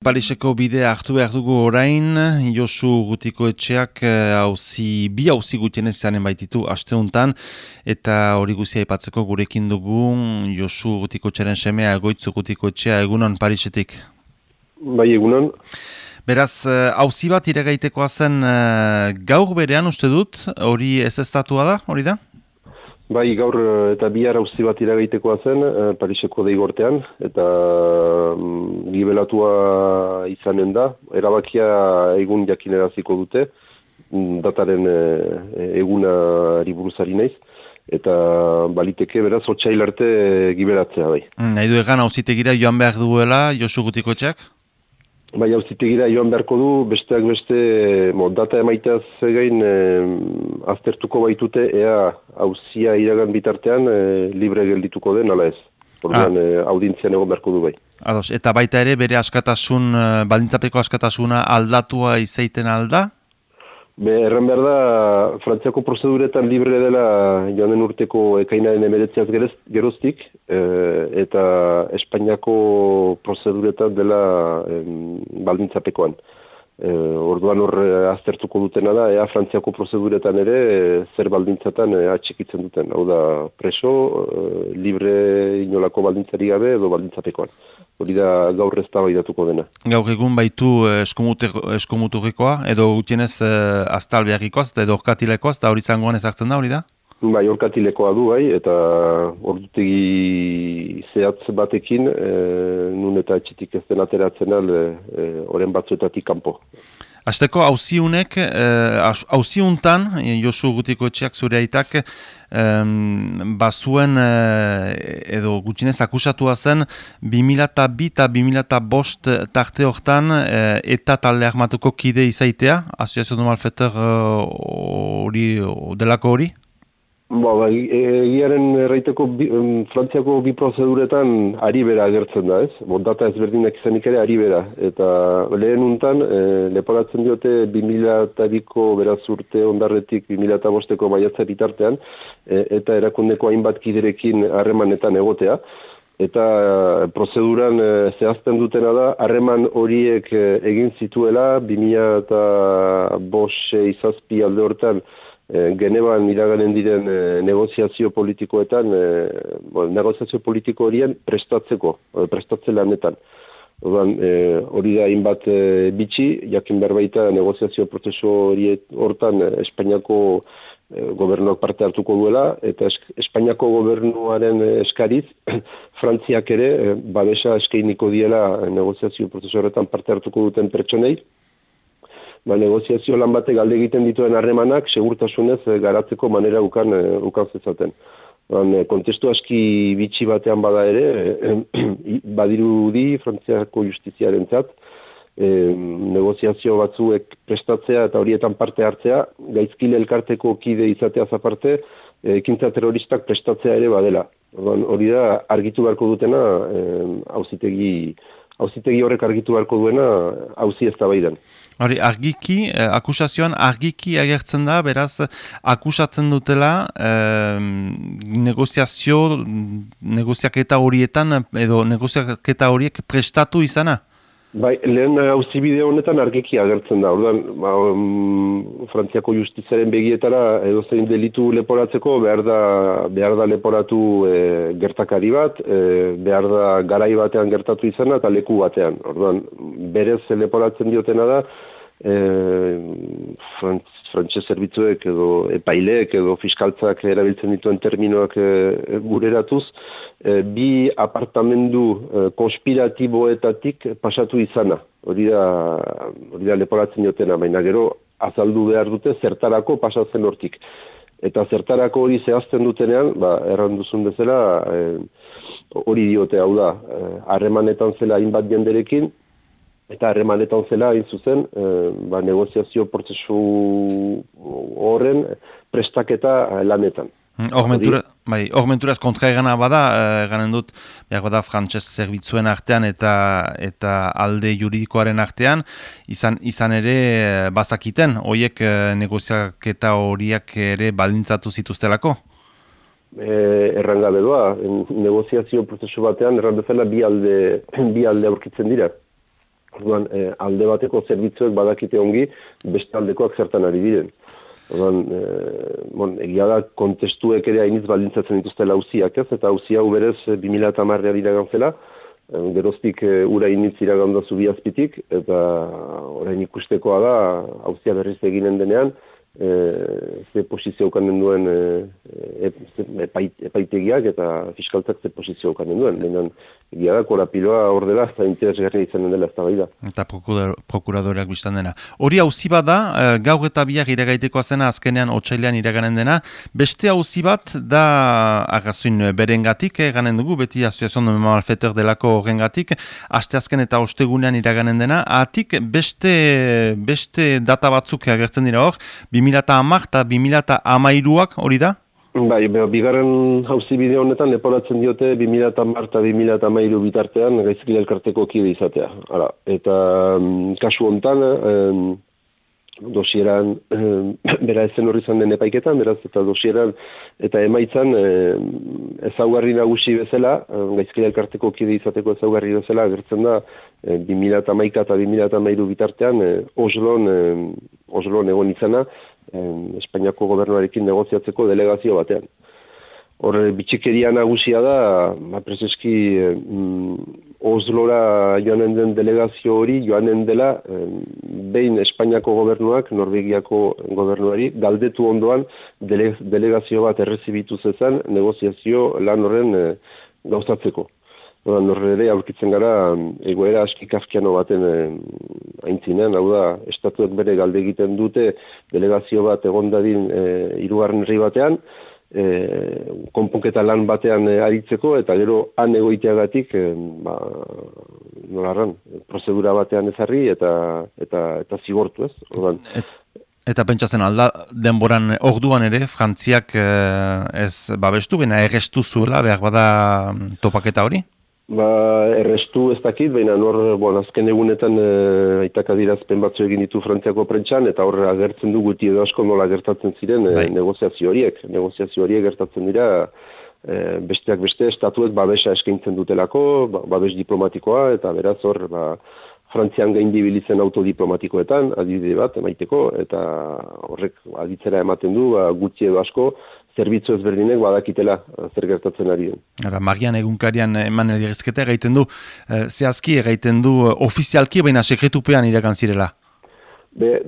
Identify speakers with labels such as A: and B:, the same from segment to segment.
A: Pariseko bidea hartu behar dugu orain, Josu Gutiko etxeak hauzi, eh, bi hauzi gutienez zanen baititu asteuntan, eta hori guzia ipatzeko gurekin dugu Josu Gutiko etxearen semea egoitzu Gutiko etxea egunon Parisetik.
B: Bai egunon.
A: Beraz, hauzi eh, bat iregaitekoa zen eh, gaur berean uste dut, hori ez estatua da, hori da?
B: Bai, gaur eh, eta bihar auzi bat iragaitekoa zen, e, Pariseko deigortean, eta mm, gibelatua izanen da, erabakia egun jakineraziko dute, mm, dataren e, eguna riburuzari naiz, eta baliteke beraz otxailarte e, gibelatzea bai.
A: Mm, nahi du egan auzitegira joan behar duela, Josu Gutiko txak?
B: Bai, hau zitegira joan beharko du, besteak beste, mo, data emaiteaz egein e, aztertuko baitute, ea hauzia iragan bitartean e, libre geldituko den, ala ez. Orduan, ah. e, audientzian egon beharko du bai.
A: Ados, eta baita ere, bere askatasun, baldintzapeko askatasuna aldatua izaiten alda?
B: Be, erren behar da, Frantziako prozeduretan libre dela joanen urteko ekainaren emeretziaz geroztik, e, eta Espainiako prozeduretan dela e, baldintzapekoan. E, orduan hor eh, aztertuko dutena da, ea Frantziako prozeduretan ere zer baldintzatan e, atxikitzen duten. Hau da, preso, libre inolako baldintzari gabe edo baldintzapekoan. Hori da gaur ez da dena.
A: Gaur egun baitu eskomuturikoa edo gutienez e, aztal beharrikoaz edo orkatilekoaz, eta hori zangoan ezartzen da, hori da?
B: Bai, orkatilekoa du, bai, eta ordutegi zehatz batekin, e, nun eta etxetik ez den ateratzen al, e, oren batzuetatik kanpo.
A: Azteko, hauziunek, hauziuntan, e, Josu Gutiko etxeak zure aitak, e, bazuen, edo gutxinez akusatua zen, 2002 eta 2005 tarte hortan, e, eta talde armatuko kide izaitea, Asoziazio Normal Fetter hori, delako hori?
B: Ba, ba, egiaren erraiteko frantziako bi prozeduretan ari bera agertzen da, ez? Bo, data ezberdinak izanik ere ari bera. Eta lehen untan, e, leporatzen diote 2000-ko beraz urte ondarretik 2005-ko maiatza bitartean, e, eta erakundeko hainbat kiderekin harremanetan egotea. Eta e, prozeduran e, zehazten dutena da, harreman horiek e, egin zituela 2005 izazpi alde hortan, e, geneban iraganen diren e, negoziazio politikoetan, e, bon, negoziazio politiko horien prestatzeko, e, prestatze lanetan. Odan, e, hori da inbat e, bitxi, jakin berbaita negociazio prozesu hori hortan Espainiako e, gobernuak parte hartuko duela, eta Espainiako gobernuaren eskariz, Frantziak ere, e, babesa eskeiniko diela negoziazio prozesu horretan parte hartuko duten pertsonei, ba, negoziazio lan batek galde egiten dituen harremanak segurtasunez e, garatzeko manera ukan, e, ukan zezaten. Ban, e, kontestu aski bitxi batean bada ere, e, badiru di frantziako justiziaren zat, negoziazio batzuek prestatzea eta horietan parte hartzea, gaizkile elkarteko kide izatea zaparte, ekintza terroristak prestatzea ere badela. hori da, argitu beharko dutena, hauzitegi hauzitegi horrek argitu beharko duena hauzi ez da
A: Hori, argiki, eh, akusazioan argiki agertzen da, beraz, akusatzen dutela eh, negoziazio, negoziaketa horietan, edo negoziaketa horiek prestatu izana?
B: Bai, lehen hauzi bideo honetan argiki agertzen da. Ordan, ba, um, Frantziako justizaren begietara edo zein delitu leporatzeko behar da, behar da leporatu e, gertakari bat, e, behar da garai batean gertatu izana eta leku batean. Ordan, berez leporatzen diotena da, e, frantxe zerbitzuek edo epaileek edo fiskaltzak erabiltzen dituen terminoak e, gureratuz, e, bi apartamendu e, konspiratiboetatik pasatu izana. Hori da, hori da leporatzen jotena, baina gero azaldu behar dute zertarako pasatzen hortik. Eta zertarako hori zehazten dutenean, ba, erranduzun bezala, hori diote hau da, harremanetan zela hainbat jenderekin, eta harremanetan zela hain zuzen e, ba, negoziazio prozesu horren prestaketa lanetan.
A: Mm, hor bai, menturaz kontra egana bada, eh, eganen dut, behar bada frantxez zerbitzuen artean eta eta alde juridikoaren artean, izan, izan ere eh, bazakiten, horiek negoziaketa horiak ere baldintzatu zituztelako?
B: E, errangabe doa, negoziazio prozesu batean, erran bezala bi alde, bi alde aurkitzen dira Orduan, e, alde bateko zerbitzuek badakite ongi beste aldekoak zertan ari diren. Orduan, e, bon, egia da kontestuek ere hainiz baldintzatzen dituzte lauziak ez, eta hau berez 2008 dira gantzela, geroztik e, ura iniz iragandu zubiazpitik, eta orain ikustekoa da hauzia berriz eginen denean, e, ze posizio okanen duen e, e, epaitegiak eta fiskaltzak ze posizio okanen duen. Baina, egia da, korapiloa hor dela, eta interesgarria izanen dela ez da
A: Eta prokuradoreak biztan dena. Hori hauzi bat da, e, gaur eta biak iragaiteko azena azkenean otxailean iraganen dena. Beste hauzi bat da, agazuin berengatik, eh, ganen dugu, beti asociazion de malfeter delako horrengatik, aste azken eta ostegunean iraganen dena, atik beste, beste data batzuk agertzen dira hor, 2008 eta 2008ak hori da?
B: Bai, bigarren hauzi bideo honetan leporatzen diote 2008 eta 2008 bitartean gaizkile elkarteko kide izatea. Hala, eta um, kasu hontan, um, dosieran, bera ezen horri zan den epaiketan, beraz, eta dosieran, eta emaitzan, ezaugarri nagusi bezala, gaizkile elkarteko kide izateko ezaugarri bezala, gertzen da, um, 2008 eta 2008 bitartean, Oslon, Oslon egon izana, Espainiako gobernuarekin negoziatzeko delegazio batean. Hor, bitxikeria nagusia da, ba, prezeski, mm, Oslora joanen den delegazio hori, joanen dela, behin Espainiako gobernuak, Norvegiako gobernuari, galdetu ondoan delegazio bat errezibitu zezan, negoziazio lan horren e, gauzatzeko. Norre ere aurkitzen gara egoera aski kafkiano baten e, aintzinen, hau da, estatuek bere galde egiten dute delegazio bat egondadin e, irugarren herri batean, e, konponketa lan batean e, aritzeko, eta gero han egoiteagatik, e, ba, nolarran, prozedura batean ezarri eta eta eta zigortu ez. Ordan,
A: Eta pentsatzen alda, denboran orduan ere, frantziak ez babestu, baina errestu zuela, behar bada topaketa hori?
B: Ba, errestu ez dakit, baina nor, bon, azken egunetan e, aitaka dirazpen batzu egin ditu frantziako prentxan, eta horre agertzen du guti edo asko nola gertatzen ziren e, negoziazio horiek. Negoziazio horiek gertatzen dira, e, besteak beste, estatuek babesa eskaintzen dutelako, ba, babes diplomatikoa, eta beraz hor, ba, frantzian gain dibilitzen autodiplomatikoetan, adibide bat, emaiteko, eta horrek aditzera ematen du, ba, guti edo asko, zerbitzu ezberdinek badakitela eh, zer gertatzen ari den.
A: Ara, Marian egunkarian eman egirizketa egiten du, eh, zehazki egiten du eh, ofizialki, baina sekretupean irakan zirela?
B: Be,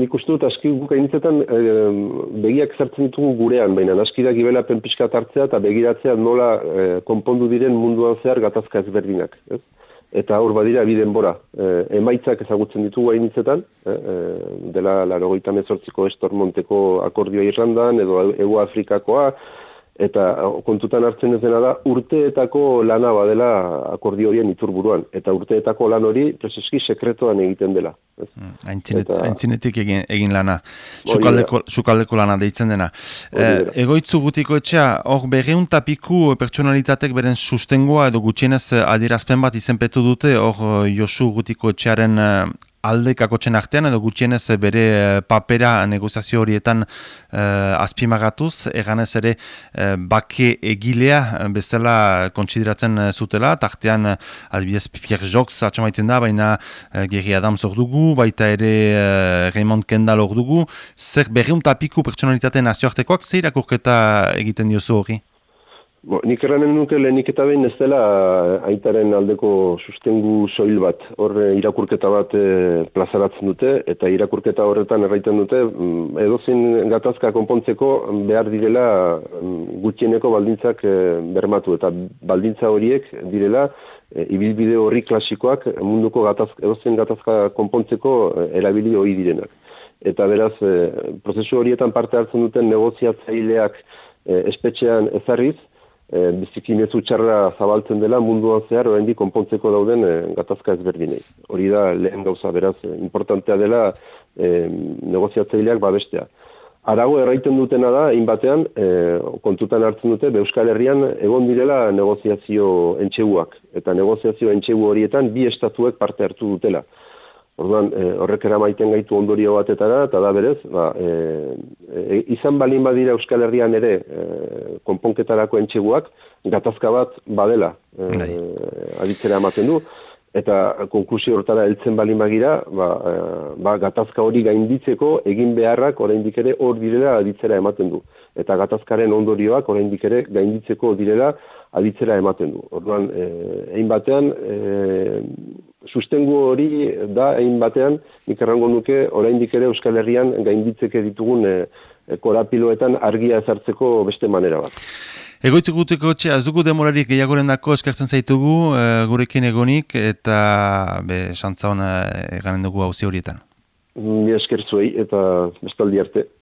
B: nik uste dut, aski guk hainitzetan begiak zertzen ditugu gurean, baina aski da gibela penpiskat hartzea eta begiratzea nola konpondu diren munduan zehar gatazka ezberdinak. Ez? Eta hor badira bi denbora. E, emaitzak ezagutzen ditugu hainitzetan, e, e, dela larogeita mezortziko estormonteko akordioa Irlandan, edo Ego Afrikakoa, eta kontutan hartzen ez dena da urteetako lana badela akordio horien iturburuan. Eta urteetako lan hori preseski sekretoan egiten dela
A: mm, aintzinetik egin, egin lana. Sukaldeko, lana deitzen dena. E, egoitzu gutiko etxea hor berreun tapiku pertsonalitatek beren sustengoa edo gutxienez adirazpen bat izenpetu dute hor Josu gutiko etxearen alde kakotzen artean edo gutxienez bere eh, papera negoziazio horietan uh, azpimagatuz, eganez ere uh, bake egilea bezala kontsideratzen zutela, tartean albidez Pierre Jox atxamaiten da, baina uh, Geri Adams hor dugu, baita ere uh, Raymond Kendall hor dugu, zer berriun tapiku pertsonalitate nazioartekoak, zer irakurketa egiten diozu hori?
B: Bo, nik erranen nuke lehenik eta behin ez dela eh, aitaren aldeko sustengu soil bat. Hor eh, irakurketa bat e, plazaratzen dute eta irakurketa horretan erraiten dute mm, edozin gatazka konpontzeko behar direla mm, gutxieneko baldintzak bermatu eta baldintza horiek direla e, ibilbide horri klasikoak munduko gatazka, edozin gatazka konpontzeko erabili hori direnak. Eta beraz, prozesu horietan parte hartzen duten negoziatzaileak espetxean ezarriz, e, biziki mezu txarra zabaltzen dela munduan zehar orain konpontzeko dauden e, gatazka ezberdinei. Hori da lehen gauza beraz, e, importantea dela e, negoziatzaileak babestea. Arago erraiten dutena da, inbatean, e, kontutan hartzen dute, Euskal Herrian egon direla negoziazio entxeguak. Eta negoziazio entxegu horietan bi estatuek parte hartu dutela. Orduan, e, horrek eramaiten gaitu ondorio batetara, eta da berez, ba, e, e, izan balin badira Euskal Herrian ere e, konponketarako entxeguak, gatazka bat badela, e, aditzera ematen du. eta konklusio hortara heltzen bali magira, ba, eh, ba, gatazka hori gainditzeko egin beharrak oraindik ere hor direla aditzera ematen du. Eta gatazkaren ondorioak oraindik ere gainditzeko direla aditzera ematen du. Orduan, egin batean, eh, sustengu hori da egin batean, nik errango nuke oraindik ere Euskal Herrian gainditzeke ditugun eh, korapiloetan argia ezartzeko beste manera bat.
A: Egoitzik guteko txe, az dugu demorarik gehiagoren dako eskertzen zaitugu e, gurekin egonik eta be, santza hona eganen dugu hauzi horietan.
B: Mi eskertzuei eta bestaldi arte.